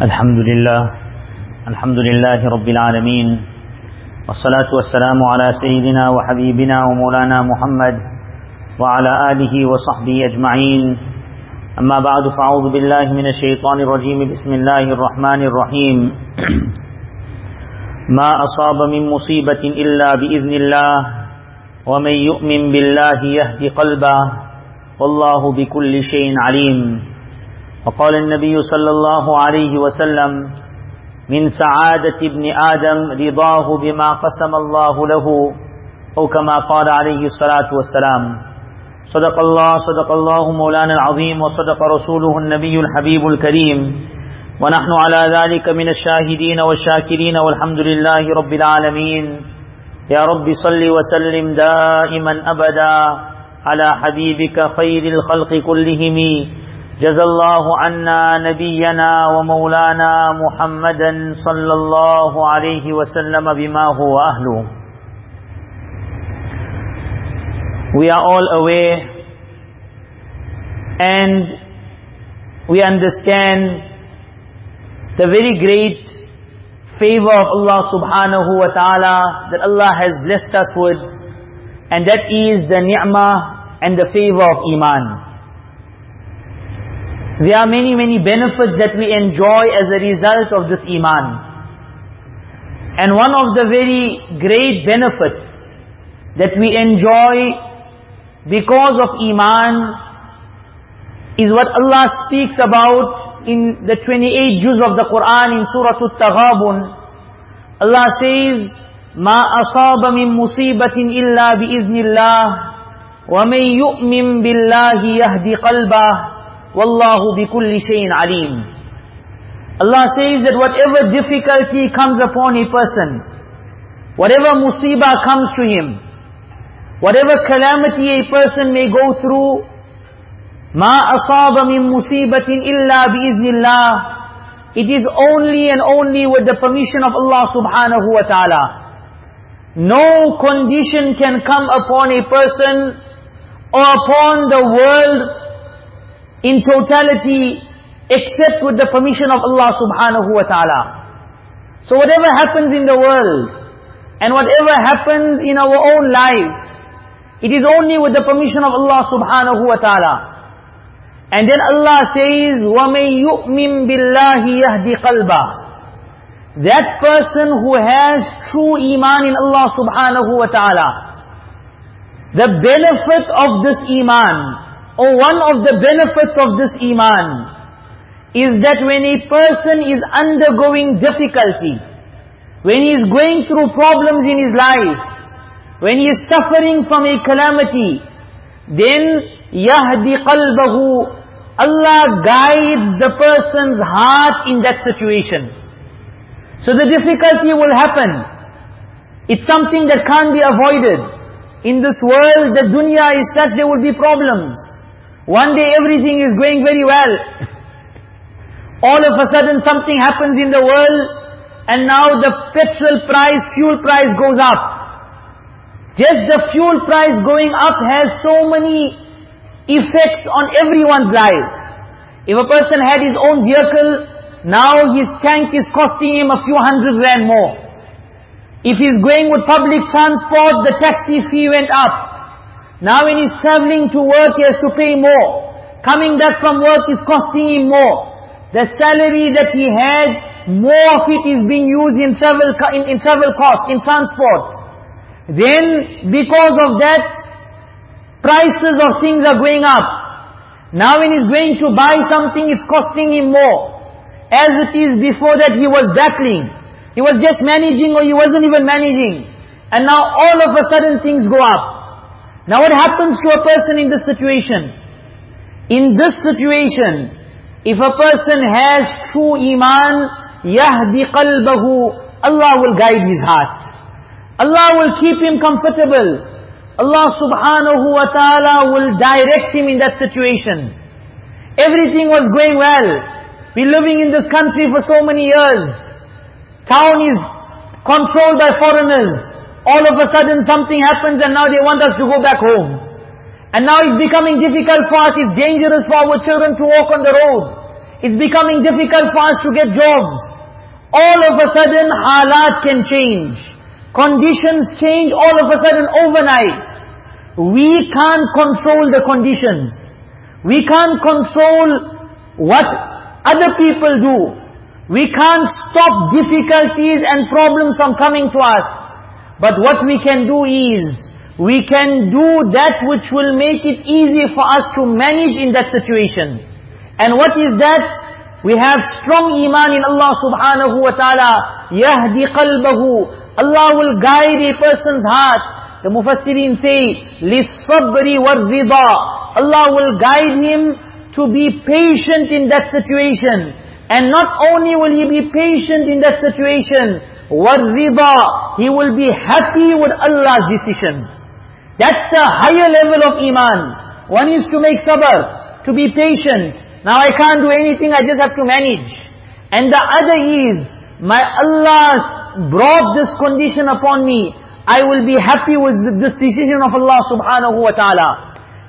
الحمد لله الحمد لله رب العالمين والصلاة والسلام على سيدنا وحبيبنا ومولانا محمد وعلى آله وصحبه أجمعين. أما بعد فأعوذ بالله من الشيطان الرجيم. بسم الله الرحمن الرحيم. ما أصاب من مصيبة إلا بإذن الله ومن يؤمن بالله يهدي قلبه والله بكل شيء عليم. وقال النبي صلى الله عليه وسلم، من سعادة ابن آدم رضاه بما قسم الله له، أو كما قال عليه الصلاة والسلام. صدق الله صدق الله مولانا العظيم، وصدق رسوله النبي الحبيب الكريم. ونحن على ذلك من الشاهدين والشاكرين، والحمد لله رب العالمين. يا رب صل وسلم دائما أبدا على حبيبك خير الخلق كلهم. جزى الله عنا نبينا ومولانا محمدا صلى الله عليه وسلم بما هو أهله We are all aware and we understand the very great favor of Allah subhanahu wa ta'ala that Allah has blessed us with and that is the ni'mah and the favor of iman. There are many, many benefits that we enjoy as a result of this iman. And one of the very great benefits that we enjoy because of iman is what Allah speaks about in the 28 juz of the Quran in Surah Al-Taghabun. Allah says, ما أصاب من مصيبة إلا بإذن الله ومن يؤمن بالله يهدي قلبه والله بكل شيء عليم Allah says that whatever difficulty comes upon a person, whatever musibah comes to him, whatever calamity a person may go through, ما أصاب من مصيبة إلا بإذن الله It is only and only with the permission of Allah subhanahu wa ta'ala. No condition can come upon a person or upon the world in totality except with the permission of Allah subhanahu wa ta'ala. So whatever happens in the world and whatever happens in our own life, it is only with the permission of Allah subhanahu wa ta'ala. And then Allah says, وَمَن يُؤْمِن بِاللَّهِ يَهْدِ قَلْبَهِ That person who has true iman in Allah subhanahu wa ta'ala, the benefit of this iman, or one of the benefits of this iman is that when a person is undergoing difficulty, when he is going through problems in his life, when he is suffering from a calamity, then yahdi qalbahu, Allah guides the person's heart in that situation. So the difficulty will happen. It's something that can't be avoided. In this world, the dunya is such, there will be problems. One day everything is going very well. All of a sudden something happens in the world, and now the petrol price, fuel price goes up. Just the fuel price going up has so many effects on everyone's life. If a person had his own vehicle, now his tank is costing him a few hundred rand more. If he's going with public transport, the taxi fee went up. Now when he's traveling to work, he has to pay more. Coming back from work is costing him more. The salary that he had, more of it is being used in travel, in, in travel cost, in transport. Then, because of that, prices of things are going up. Now when he's going to buy something, it's costing him more. As it is before that he was battling. He was just managing or he wasn't even managing. And now all of a sudden things go up. Now what happens to a person in this situation? In this situation, if a person has true iman, yahdi qalbahu, Allah will guide his heart. Allah will keep him comfortable. Allah subhanahu wa ta'ala will direct him in that situation. Everything was going well. We're living in this country for so many years. Town is controlled by foreigners. All of a sudden something happens and now they want us to go back home. And now it's becoming difficult for us, it's dangerous for our children to walk on the road. it's becoming difficult for us to get jobs. All of a sudden, halat can change. Conditions change all of a sudden overnight. We can't control the conditions. We can't control what other people do. We can't stop difficulties and problems from coming to us. But what we can do is, we can do that which will make it easy for us to manage in that situation. And what is that? We have strong iman in Allah subhanahu wa ta'ala. Yahdi qalbahu. Allah will guide a person's heart. The Mufassirin say, لِلصَّبْرِ وَالرِّضَى Allah will guide him to be patient in that situation. And not only will he be patient in that situation, وَالرِّضَى He will be happy with Allah's decision. That's the higher level of iman. One is to make sabr, to be patient, now I can't do anything, I just have to manage. And the other is, my Allah brought this condition upon me. I will be happy with this decision of Allah subhanahu wa ta'ala.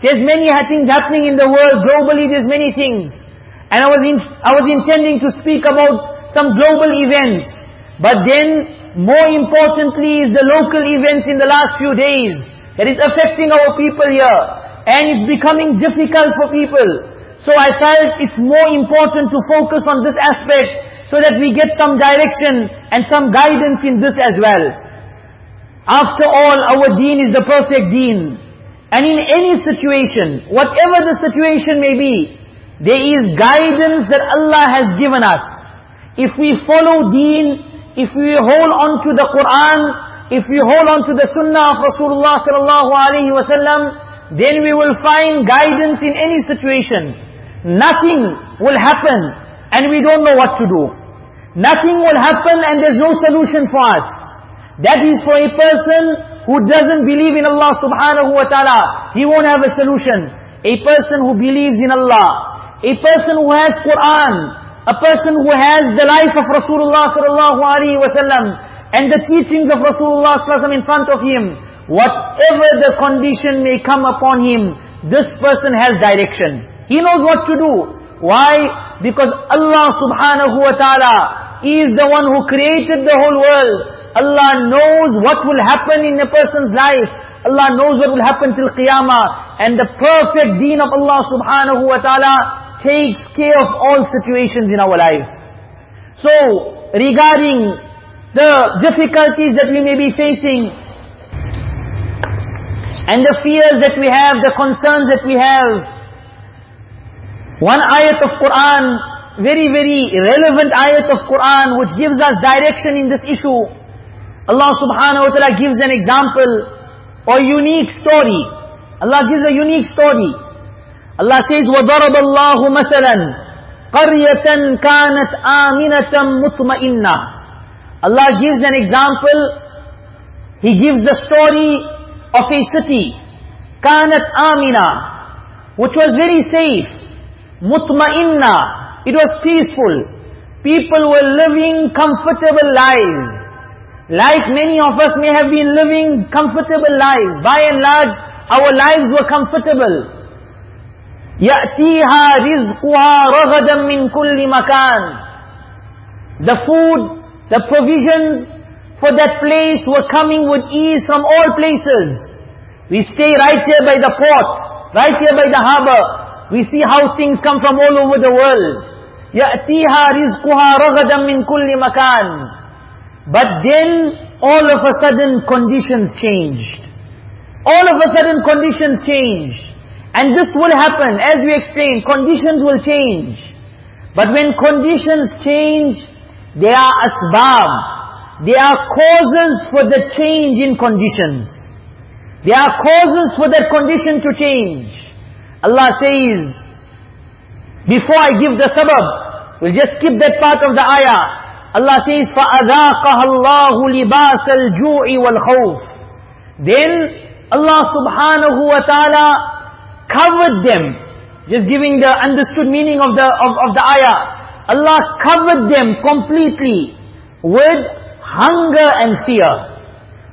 There's many things happening in the world, globally there's many things. And I was, in, I was intending to speak about some global events. But then, more importantly is the local events in the last few days. That is affecting our people here. And it's becoming difficult for people. So I felt it's more important to focus on this aspect so that we get some direction and some guidance in this as well. After all, our deen is the perfect deen. And in any situation, whatever the situation may be, there is guidance that Allah has given us. If we follow deen, if we hold on to the Quran, if we hold on to the sunnah of Rasulullah sallallahu alaihi wasallam, then we will find guidance in any situation. Nothing will happen and we don't know what to do. Nothing will happen and there's no solution for us. That is for a person who doesn't believe in Allah subhanahu wa ta'ala. He won't have a solution. A person who believes in Allah. A person who has Quran. A person who has the life of Rasulullah sallallahu alaihi wasallam and the teachings of Rasulullah sallallahu in front of him. Whatever the condition may come upon him, this person has direction. He knows what to do. Why? Because Allah subhanahu wa ta'ala is the one who created the whole world. Allah knows what will happen in a person's life. Allah knows what will happen till Qiyamah. And the perfect deen of Allah subhanahu wa ta'ala takes care of all situations in our life. So, regarding the difficulties that we may be facing, and the fears that we have, the concerns that we have, one ayat of Quran, very, very relevant ayat of Quran which gives us direction in this issue. Allah subhanahu wa ta'ala gives an example or unique story. Allah gives a unique story. Allah says, وَضَرَبَ اللَّهُ مَثَلًا قَرْيَةً كَانَتْ آمِنَةً مُطْمَئِنَّةً Allah gives an example. He gives the story of a city. كَانَتْ آمِنَةً Which was very safe mutmainna. It was peaceful. People were living comfortable lives. Like many of us may have been living comfortable lives. By and large, our lives were comfortable. يَأْتِيهَا رِزْقُهَا رَغَدًا مِنْ كُلِّ مَكَانٍ The food, the provisions for that place were coming with ease from all places. We stay right here by the port, right here by the harbor. We see how things come from all over the world. يَأْتِيهَا رِزْقُهَا رَغَدًا مِنْ كُلِّ مَكَانٍ But then, all of a sudden, conditions changed. All of a sudden, conditions changed. And this will happen, as we explained, conditions will change. But when conditions change, there are asbab. There are causes for the change in conditions. There are causes for that condition to change. Allah says, before I give the sabab, we'll just skip that part of the ayah. Allah says, فَأَذَاقَهَا اللَّهُ لِبَاسَ الْجُوعِ وَالْخَوْفِ Then Allah subhanahu wa ta'ala covered them. Just giving the understood meaning of the, of, of the ayah. Allah covered them completely with hunger and fear.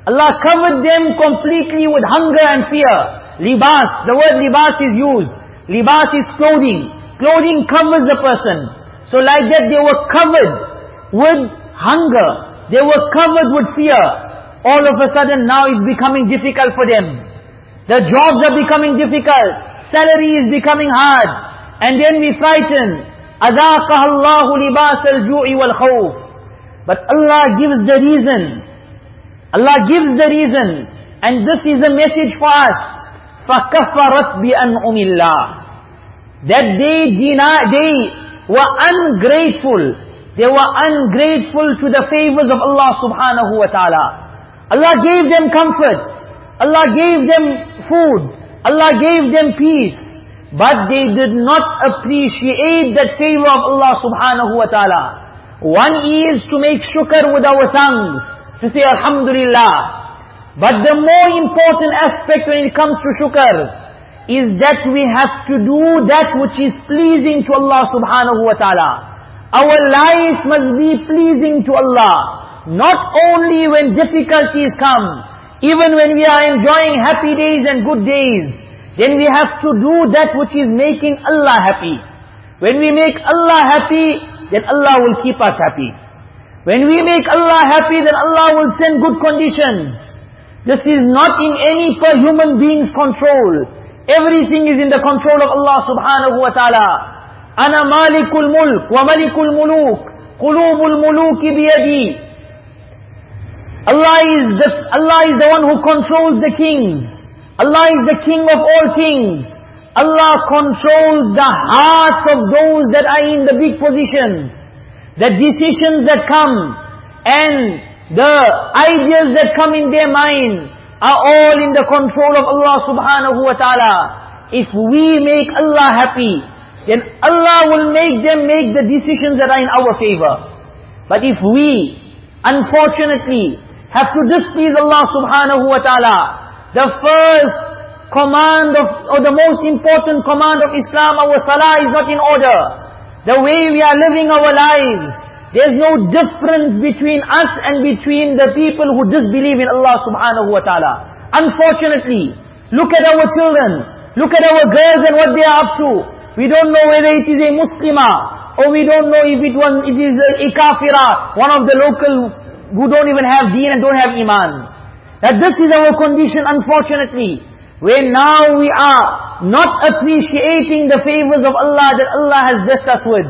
Allah covered them completely with hunger and fear. Libas, the word libas is used. Libas is clothing. Clothing covers a person. So like that they were covered with hunger. They were covered with fear. All of a sudden now it's becoming difficult for them. The jobs are becoming difficult. Salary is becoming hard. And then we frighten. أَذَاقَهَا اللَّهُ لِبَاسَ الْجُوعِ وَالْخَوْفِ But Allah gives the reason. Allah gives the reason. And this is a message for us. فَكَفَرَتْ بِأَنْعُمِ اللَّهِ That they deny, they were ungrateful. They were ungrateful to the favors of Allah subhanahu wa ta'ala. Allah gave them comfort. Allah gave them food. Allah gave them peace. But they did not appreciate that favor of Allah subhanahu wa ta'ala. One is to make shukr with our tongues, to say Alhamdulillah. But the more important aspect when it comes to shukr, is that we have to do that which is pleasing to Allah subhanahu wa ta'ala. Our life must be pleasing to Allah. Not only when difficulties come, even when we are enjoying happy days and good days, then we have to do that which is making Allah happy. When we make Allah happy, then Allah will keep us happy. When we make Allah happy, then Allah will send good conditions. This is not in any per human being's control. Everything is in the control of Allah subhanahu wa ta'ala. أَنَا مَالِكُ الْمُلْكِ وَمَلِكُ الْمُلُوكِ قُلُوبُ الْمُلُوكِ بِيَدِي Allah is the, Allah is the one who controls the kings. Allah is the king of all kings. Allah controls the hearts of those that are in the big positions. The decisions that come and the ideas that come in their mind are all in the control of Allah subhanahu wa ta'ala. If we make Allah happy, then Allah will make them make the decisions that are in our favor. But if we, unfortunately, have to displease Allah subhanahu wa ta'ala, the first command of, or the most important command of Islam, our salah is not in order. The way we are living our lives, there's no difference between us and between the people who disbelieve in Allah subhanahu wa ta'ala. Unfortunately, look at our children, look at our girls and what they are up to. We don't know whether it is a Muslimah, or we don't know if it, was, it is a, a kafira, one of the local who don't even have deen and don't have iman. That this is our condition unfortunately. Where now we are not appreciating the favors of Allah that Allah has blessed us with.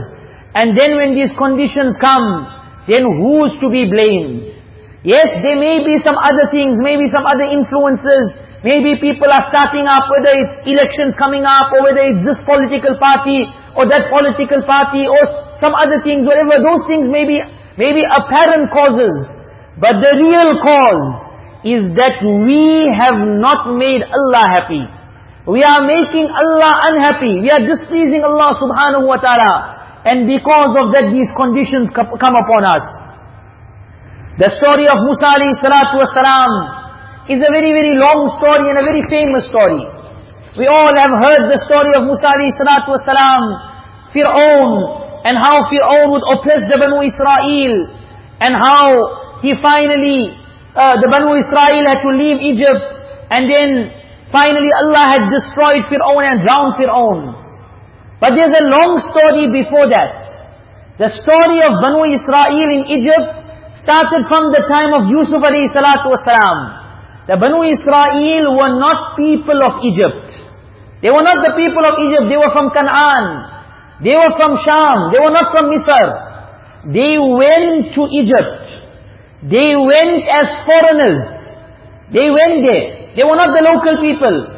And then when these conditions come, then who's to be blamed? Yes, there may be some other things, maybe some other influences, maybe people are starting up, whether it's elections coming up, or whether it's this political party, or that political party, or some other things, whatever, those things may be, may be apparent causes. But the real cause is that we have not made Allah happy. We are making Allah unhappy. We are displeasing Allah subhanahu wa ta'ala. And because of that, these conditions come upon us. The story of Musa alayhi salatu wasalam is a very, very long story and a very famous story. We all have heard the story of Musa alayhi salatu wasalam, Fir'aun, and how Fir'aun would oppress the Banu Israel, and how he finally uh, the Banu Israel had to leave Egypt, and then finally Allah had destroyed Fir'aun and drowned Fir'aun. But there's a long story before that. The story of Banu Israel in Egypt started from the time of Yusuf alayhi salatu wasalam. The Banu Israel were not people of Egypt. They were not the people of Egypt, they were from Canaan. They were from Sham, they were not from Misr. They went to Egypt. They went as foreigners. They went there. They were not the local people.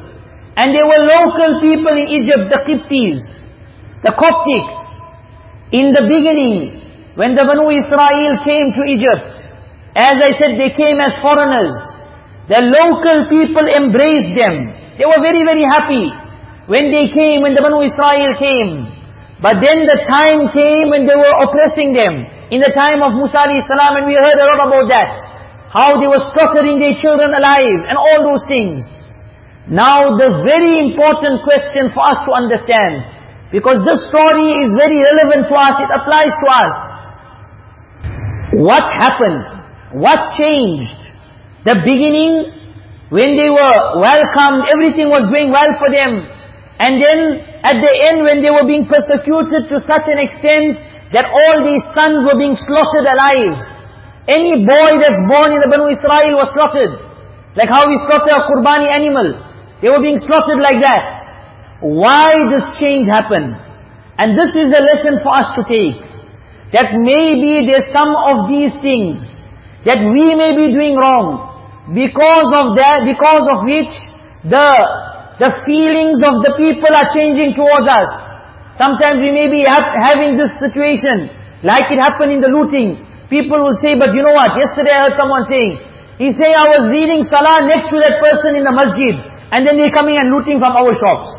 And they were local people in Egypt, the Qibtis, the Coptics. In the beginning, when the Banu Israel came to Egypt, as I said, they came as foreigners. The local people embraced them. They were very, very happy when they came, when the Banu Israel came. But then the time came when they were oppressing them in the time of Musa salam and we heard a lot about that. How they were slaughtering their children alive and all those things. Now the very important question for us to understand, because this story is very relevant to us, it applies to us. What happened? What changed? The beginning, when they were welcomed, everything was going well for them. And then, at the end, when they were being persecuted to such an extent, that all these sons were being slaughtered alive. Any boy that's born in the Banu Israel was slaughtered. Like how we slaughter a Qurbani animal. They were being slaughtered like that. Why this change happened? And this is the lesson for us to take. That maybe there's some of these things that we may be doing wrong. Because of that, because of which the, the feelings of the people are changing towards us. Sometimes we may be ha having this situation, like it happened in the looting. People will say, but you know what, yesterday I heard someone saying, he's saying I was reading salah next to that person in the masjid, and then they're coming and looting from our shops.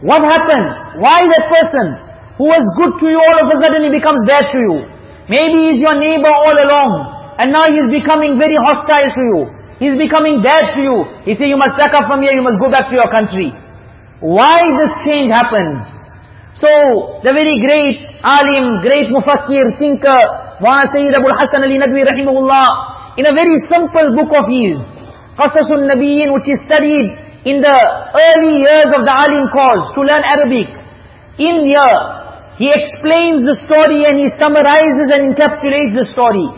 What happened? Why that person, who was good to you all of a sudden he becomes bad to you? Maybe he's your neighbor all along. And now he's becoming very hostile to you. He's becoming bad to you. He says, you must pack up from here, you must go back to your country. Why this change happens? So, the very great alim, great mufakkir, thinker, Maulana Sayyid Abul Hasan Ali Nadwi rahimahullah, in a very simple book of his, Qasasun Nabiyyin, which is studied in the early years of the alim cause to learn Arabic. In here, he explains the story and he summarizes and encapsulates the story.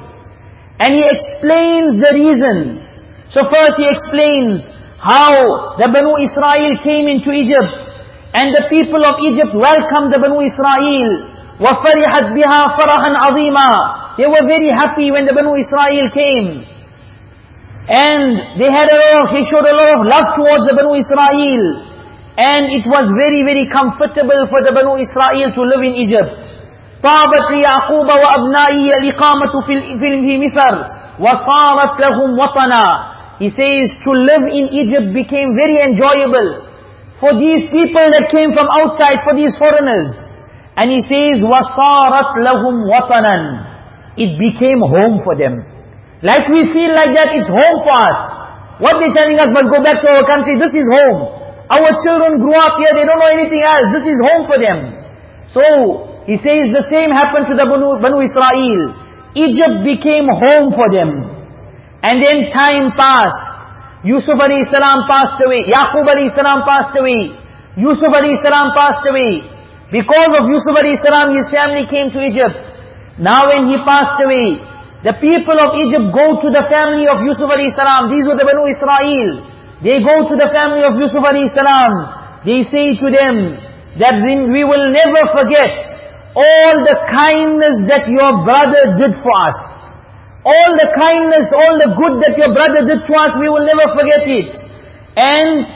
And he explains the reasons. So first he explains how the Banu Israel came into Egypt. And the people of Egypt welcomed the Banu Israel. وَفَرِحَتْ بِهَا فَرَحًا عَظِيمًا They were very happy when the Banu Israel came. And they had a lot of, he showed a lot of love towards the Banu Israel. And it was very, very comfortable for the Banu Israel to live in Egypt. طابت ليعقوب وأبنائي الإقامة في مصر وصارت لهم وطنا He says to live in Egypt became very enjoyable for these people that came from outside, for these foreigners. And he says, وَصَارَتْ لَهُمْ وَطَنًا It became home for them. Like we feel like that, it's home for us. What they're telling us, but go back to our country, this is home. Our children grew up here, they don't know anything else. This is home for them. So, he says the same happened to the Banu, Banu Israel. Egypt became home for them. And then time passed. Yusuf salam passed away. Yaqub salam passed away. Yusuf salam passed away. Because of Yusuf salam, his family came to Egypt. Now when he passed away, the people of Egypt go to the family of Yusuf salam. These were the Banu Israel. They go to the family of Yusuf salam. They say to them that we will never forget all the kindness that your brother did for us. All the kindness, all the good that your brother did to us, we will never forget it. And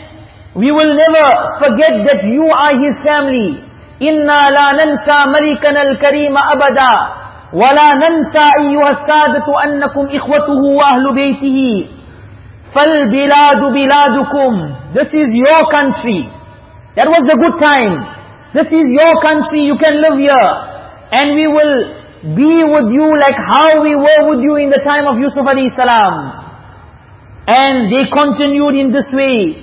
we will never forget that you are his family. إِنَّا لَا نَنْسَى مَلِكَنَا الْكَرِيمَ أَبَدًا وَلَا نَنْسَى أَيُّهَا السَّادَةُ أَنَّكُمْ إِخْوَتُهُ وَأَهْلُ بَيْتِهِ فَالْبِلَادُ بِلَادُكُمْ This is your country. That was the good time. This is your country, you can live here. And we will be with you like how we were with you in the time of Yusuf alayhi salam. And they continued in this way.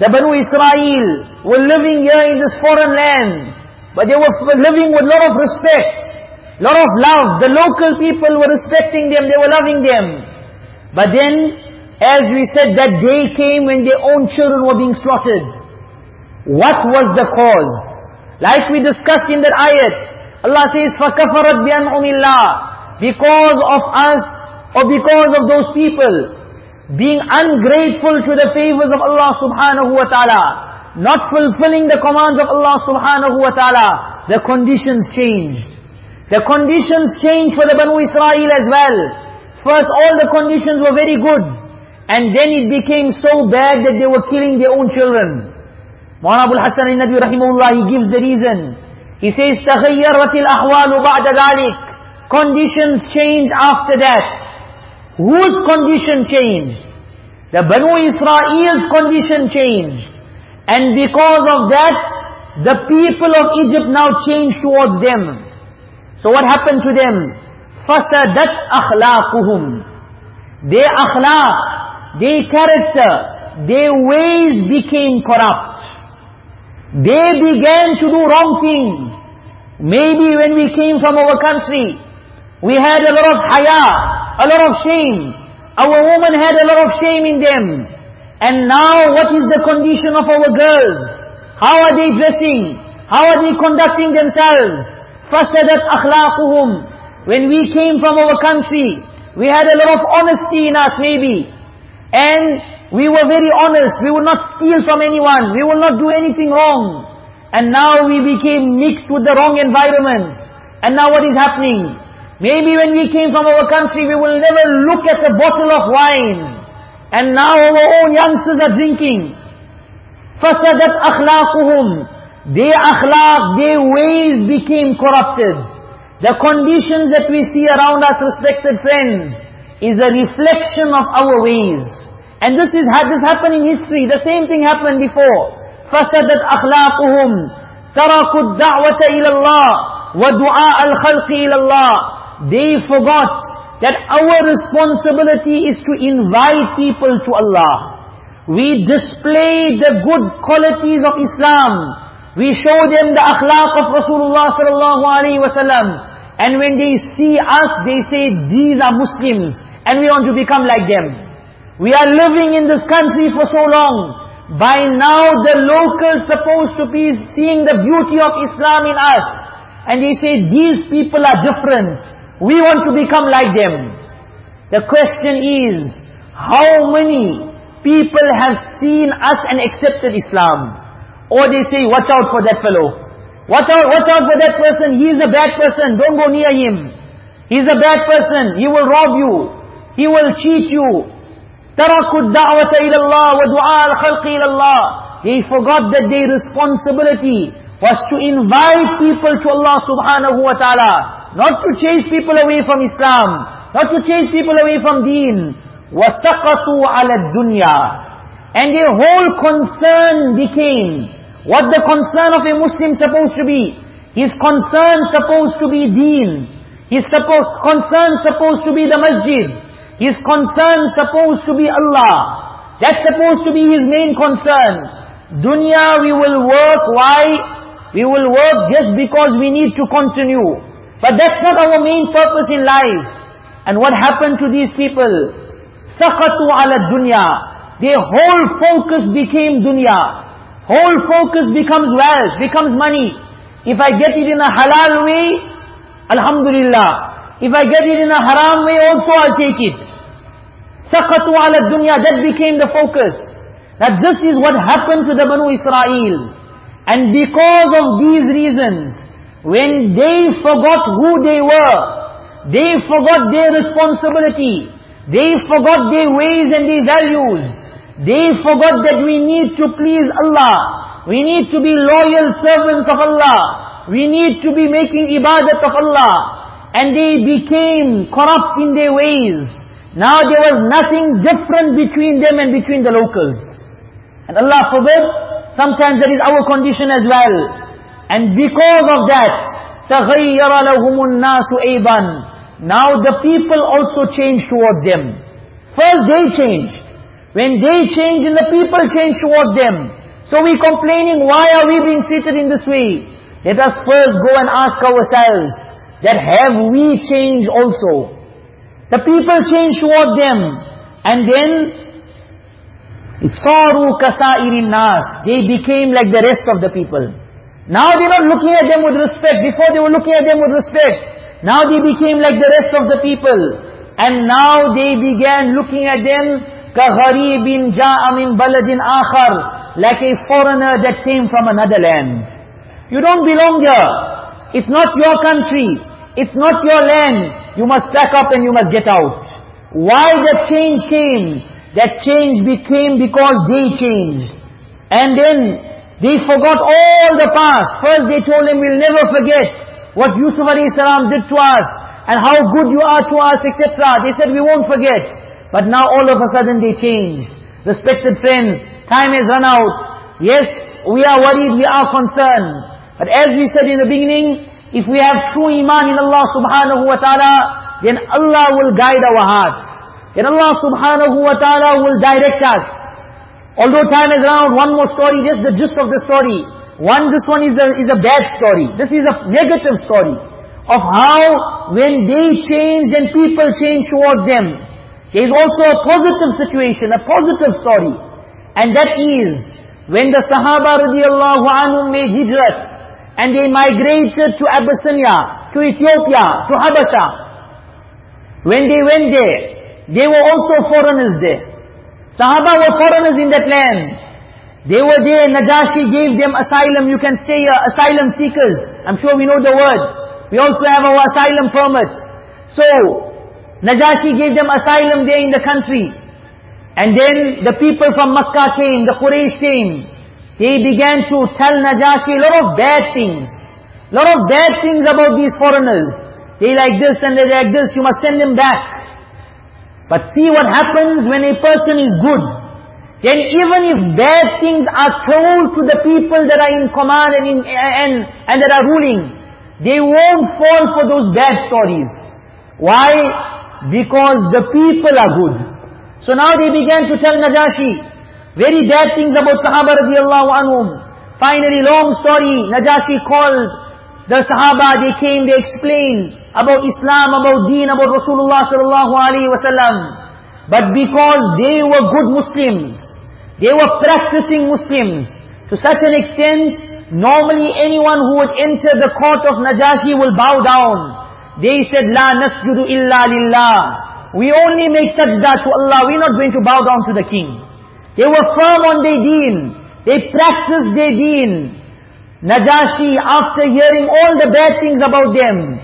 The Banu Israel were living here in this foreign land. But they were living with a lot of respect, lot of love. The local people were respecting them, they were loving them. But then, as we said, that day came when their own children were being slaughtered. What was the cause? Like we discussed in that ayat, Allah says, فَكَفَرَتْ بِأَنْعُمِ اللَّهِ Because of us, or because of those people, being ungrateful to the favors of Allah subhanahu wa ta'ala, not fulfilling the commands of Allah subhanahu wa ta'ala, the conditions changed. The conditions changed for the Banu Israel as well. First, all the conditions were very good. And then it became so bad that they were killing their own children. Maulana Abul Hasan al-Nadwi rahimahullah, he gives the reason. He says, تَغَيَّرَتِ الْأَحْوَالُ بَعْدَ ذَلِكَ Conditions change after that. Whose condition changed? The Banu Israel's condition changed. And because of that, the people of Egypt now changed towards them. So what happened to them? فَسَدَتْ أَخْلَاقُهُمْ Their akhlaq, their character, their ways became corrupt. They began to do wrong things. Maybe when we came from our country, we had a lot of haya, a lot of shame. Our women had a lot of shame in them. And now what is the condition of our girls? How are they dressing? How are they conducting themselves? فَسَدَتْ أَخْلَاقُهُمْ When we came from our country, we had a lot of honesty in us maybe. And we were very honest. We would not steal from anyone. We will not do anything wrong. And now we became mixed with the wrong environment. And now what is happening? Maybe when we came from our country, we will never look at a bottle of wine. And now our own youngsters are drinking. فَسَدَتْ أَخْلَاقُهُمْ their akhlaq, their ways became corrupted. The conditions that we see around us, respected friends, is a reflection of our ways. And this is this happened in history. The same thing happened before. فَسَدَتْ أَخْلَاقُهُمْ تَرَكُوا الدَّعْوَةَ إِلَى اللَّهِ وَدُعَاءَ الْخَلْقِ إِلَى اللَّهِ They forgot that our responsibility is to invite people to Allah. We display the good qualities of Islam. We show them the akhlaq of Rasulullah sallallahu alaihi wasallam. And when they see us, they say, these are Muslims. And we want to become like them. We are living in this country for so long. By now the locals supposed to be seeing the beauty of Islam in us. And they say, these people are different. We want to become like them. The question is, how many people have seen us and accepted Islam? Or they say, watch out for that fellow. Watch out, watch out for that person. He is a bad person. Don't go near him. He's a bad person. He will rob you. He will cheat you. تَرَكُوا الدَّعْوَةَ إِلَى اللَّهِ وَدُعَاءَ الْخَلْقِ إِلَى اللَّهِ They forgot that their responsibility was to invite people to Allah subhanahu wa ta'ala. Not to chase people away from Islam. Not to chase people away from deen. وَسَقَطُوا عَلَى الدُّنْيَا And their whole concern became what the concern of a Muslim supposed to be? His concern supposed to be deen. His concern supposed to be the masjid. His concern supposed to be Allah. That's supposed to be his main concern. Dunya we will work, why? We will work just because we need to continue. But that's not our main purpose in life. And what happened to these people? Sakatu ala dunya. Their whole focus became dunya. Whole focus becomes wealth, becomes money. If I get it in a halal way, Alhamdulillah. If I get it in a haram way also, I'll take it. Sakatu ala dunya, that became the focus. That this is what happened to the Banu Israel. And because of these reasons, when they forgot who they were, they forgot their responsibility, they forgot their ways and their values, they forgot that we need to please Allah. We need to be loyal servants of Allah. We need to be making ibadat of Allah. And they became corrupt in their ways. Now there was nothing different between them and between the locals. And Allah forbid, sometimes that is our condition as well. And because of that, تَغَيَّرَ لَهُمُ النَّاسُ أَيْضًا Now the people also changed towards them. First they changed. When they change and the people change towards them. So we complaining, why are we being treated in this way? Let us first go and ask ourselves, that have we changed also? The people change toward them. And then, صَارُوا كَسَائِرِ النَّاسِ They became like the rest of the people. Now they're not looking at them with respect. Before they were looking at them with respect. Now they became like the rest of the people. And now they began looking at them كَغَرِيبٍ جَاءَ مِنْ بَلَدٍ آخَرٍ Like a foreigner that came from another land. You don't belong here. It's not your country. It's not your land. You must pack up and you must get out. Why that change came? That change became because they changed. And then they forgot all the past. First they told him, we'll never forget what Yusuf a.s. did to us and how good you are to us, etc. They said, we won't forget. But now all of a sudden they changed. Respected friends, time has run out. Yes, we are worried, we are concerned. But as we said in the beginning, if we have true iman in Allah subhanahu wa ta'ala, then Allah will guide our hearts. Then Allah subhanahu wa ta'ala will direct us. Although time run out, one more story, just the gist of the story. One, this one is a, is a bad story. This is a negative story. Of how, when they change, then people change towards them. There is also a positive situation, a positive story. And that is, when the Sahaba radiallahu anhu made hijrat, and they migrated to Abyssinia, to Ethiopia, to Habasha. When they went there, they were also foreigners there. Sahaba were foreigners in that land. They were there, Najashi gave them asylum, you can stay here, asylum seekers. I'm sure we know the word. We also have our asylum permits. So, Najashi gave them asylum there in the country. And then the people from Makkah came, the Quraysh came. They began to tell Najashi a lot of bad things. A lot of bad things about these foreigners. They like this and they like this, you must send them back. But see what happens when a person is good. Then even if bad things are told to the people that are in command and, in, and, and that are ruling, they won't fall for those bad stories. Why? Because the people are good. So now they began to tell Najashi very bad things about Sahaba radiallahu anhum. Finally, long story, Najashi called the Sahaba, they came, they explained about Islam, about Deen, about Rasulullah sallallahu alaihi wasallam. But because they were good Muslims, they were practicing Muslims, to such an extent, normally anyone who would enter the court of Najashi will bow down. They said, La nasjudu illa lillah. We only make sajda to Allah. We're not going to bow down to the king. They were firm on their deen. They practiced their deen. Najashi, after hearing all the bad things about them,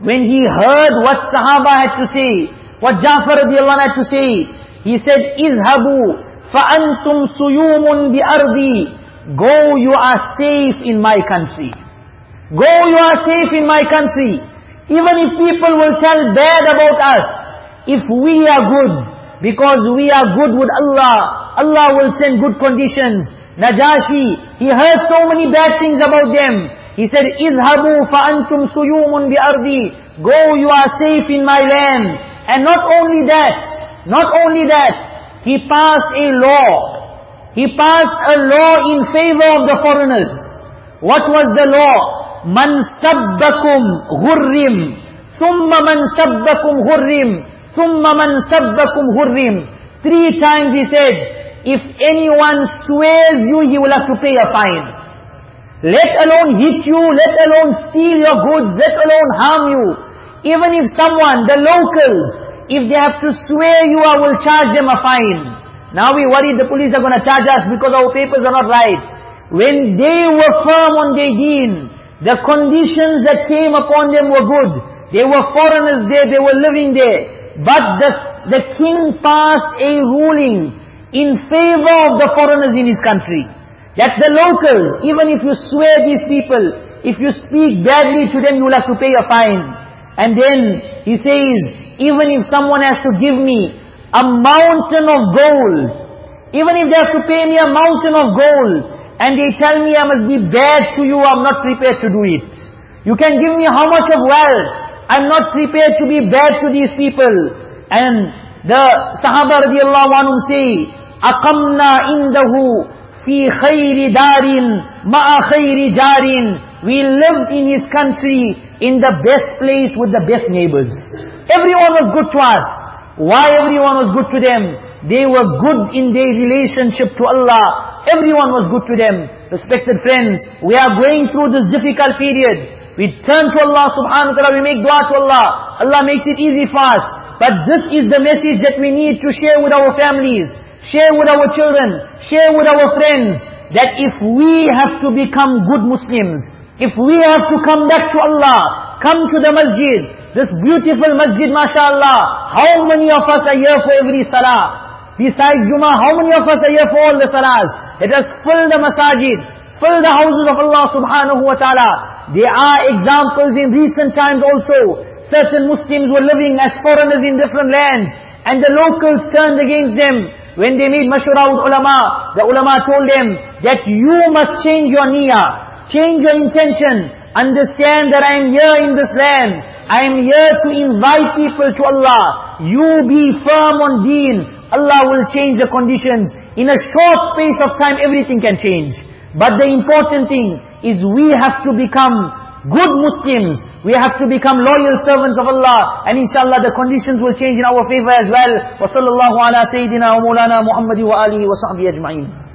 when he heard what Sahaba had to say, what Ja'far radiallahu had to say, he said, Izhabu fa'antum suyumun bi'ardi. Go, you are safe in my country. Go, you are safe in my country. Even if people will tell bad about us, if we are good, because we are good with Allah, Allah will send good conditions. Najashi, he heard so many bad things about them. He said, اِذْهَبُوا فَأَنْتُمْ سُيُومٌ بِأَرْضِي Go, you are safe in my land. And not only that, not only that, he passed a law. He passed a law in favor of the foreigners. What was the law? من سبكم غرم Summa man sabbakum hurrim. Summa man sabbakum hurrim. Three times he said, if anyone swears you, he will have to pay a fine. Let alone hit you, let alone steal your goods, let alone harm you. Even if someone, the locals, if they have to swear you, I will charge them a fine. Now we worry the police are going to charge us because our papers are not right. When they were firm on their deen, the conditions that came upon them were good. They were foreigners there, they were living there. But the, the king passed a ruling in favor of the foreigners in his country. That the locals, even if you swear these people, if you speak badly to them, you will have to pay a fine. And then he says, even if someone has to give me a mountain of gold, even if they have to pay me a mountain of gold, and they tell me I must be bad to you, I'm not prepared to do it. You can give me how much of wealth, I'm not prepared to be bad to these people. And the Sahaba radiallahu anhum say, أَقَمْنَا إِنْدَهُ فِي خَيْرِ دَارٍ مَعَ خَيْرِ جَارٍ We lived in his country in the best place with the best neighbors. Everyone was good to us. Why everyone was good to them? They were good in their relationship to Allah. Everyone was good to them. Respected friends, we are going through this difficult period. We turn to Allah subhanahu wa ta'ala, we make dua to Allah. Allah makes it easy for us. But this is the message that we need to share with our families, share with our children, share with our friends, that if we have to become good Muslims, if we have to come back to Allah, come to the masjid, this beautiful masjid, mashallah, how many of us are here for every salah? Besides Jummah, how many of us are here for all the salahs? Let us fill the masajid, fill the houses of Allah subhanahu wa ta'ala. There are examples in recent times also. Certain Muslims were living as foreigners in different lands. And the locals turned against them. When they made mashura with ulama, the ulama told them that you must change your niyyah, change your intention. Understand that I am here in this land. I am here to invite people to Allah. You be firm on deen. Allah will change the conditions. In a short space of time, everything can change. But the important thing is we have to become good Muslims. We have to become loyal servants of Allah. And inshallah the conditions will change in our favor as well. وَصَلَّى اللَّهُ عَلَى سَيِّدِنَا وَمُولَانَا مُحَمَّدِ وَآلِهِ وَصَحْبِهِ أَجْمَعِينَ